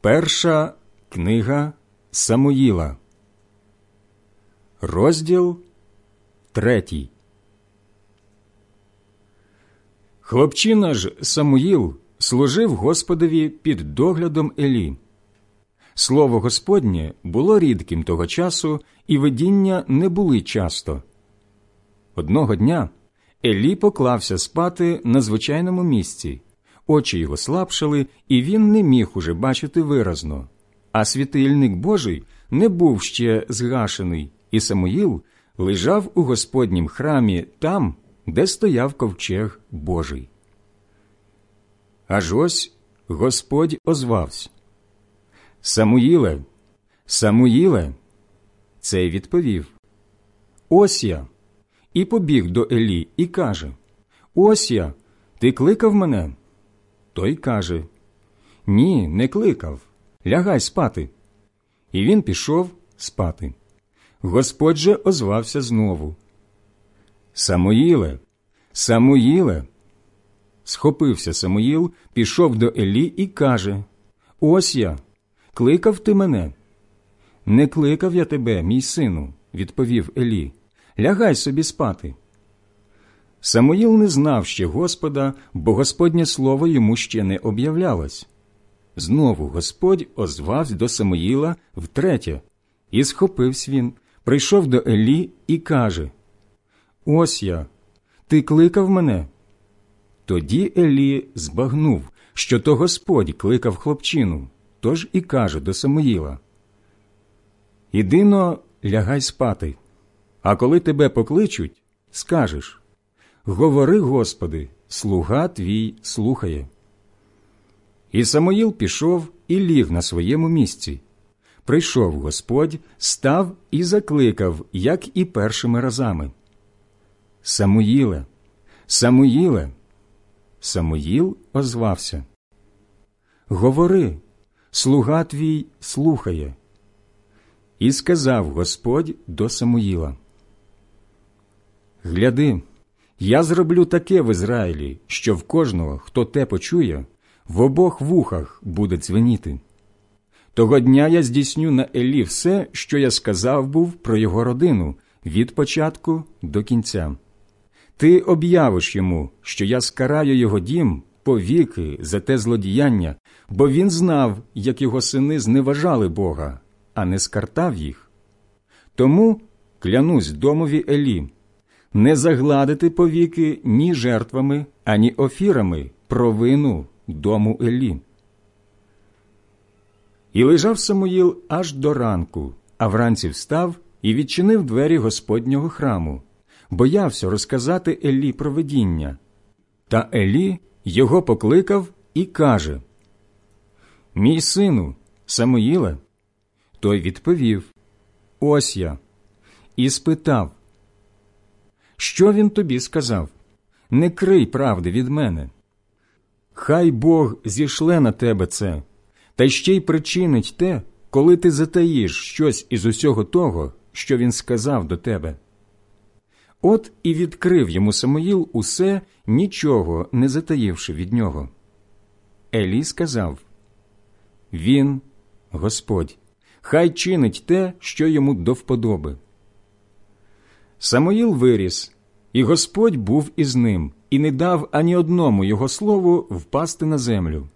Перша книга Самуїла, розділ третій. Хлопчина ж Самуїл служив Господові під доглядом Елі. Слово Господнє було рідким того часу, і видіння не були часто. Одного дня Елі поклався спати на звичайному місці, очі його слабшали, і він не міг уже бачити виразно. А світильник Божий не був ще згашений, і Самуїл лежав у Господнім храмі там, де стояв ковчег Божий. Аж ось Господь озвався. Самуїле, Самуїле, цей відповів. Ось я. І побіг до Елі і каже Ось я, ти кликав мене? Той каже Ні, не кликав. Лягай спати. І він пішов спати. Господь же озвався знову. Самуїле, Самуїле. Схопився Самуїл, пішов до Елі і каже Ось я, кликав ти мене. Не кликав я тебе, мій сину, відповів Елі. Лягай собі спати. Самуїл не знав ще Господа, бо Господнє слово йому ще не об'являлось. Знову Господь озвався до Самуїла втретє, і схопився він, прийшов до Елі і каже Ось я, ти кликав мене. Тоді Елі збагнув, що то Господь кликав хлопчину, тож і каже до Самуїла Ідино, лягай спати, а коли тебе покличуть, скажеш Говори, Господи, слуга твій слухає. І Самоїл пішов і ліг на своєму місці. Прийшов Господь, став і закликав, як і першими разами. Самуїле, Самуїле. Самуїл озвався. Говори, слуга твій слухає. І сказав Господь до Самуїла. Гляди, я зроблю таке в Ізраїлі, що в кожного, хто те почує, в обох вухах буде дзвеніти. Того дня я здійсню на Елі все, що я сказав був про його родину від початку до кінця. Ти об'явиш йому, що я скараю його дім повіки за те злодіяння, бо він знав, як його сини зневажали Бога, а не скартав їх. Тому клянусь домові Елі не загладити повіки ні жертвами, ані офірами провину дому Елі. І лежав Самуїл аж до ранку, а вранці встав і відчинив двері Господнього храму, боявся розказати Елі про видіння. Та Елі його покликав і каже Мій сину, Самуїле. Той відповів Ось я. І спитав що він тобі сказав? Не крий правди від мене. Хай Бог зішле на тебе це, та ще й причинить те, коли ти затаїш щось із усього того, що він сказав до тебе. От і відкрив йому Самоїл усе, нічого не затаївши від нього. Елі сказав Він, Господь, хай чинить те, що йому до вподоби. Самоїл виріс, і Господь був із ним, і не дав ані одному його слову впасти на землю.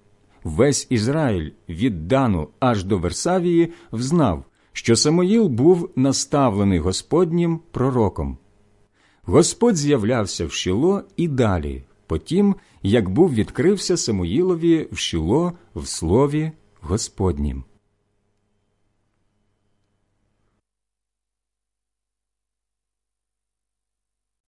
Весь Ізраїль від Дану аж до Версавії взнав, що Самоїл був наставлений Господнім пророком. Господь з'являвся в Шіло і далі, потім, як був відкрився Самуїлові в Шіло в слові Господнім.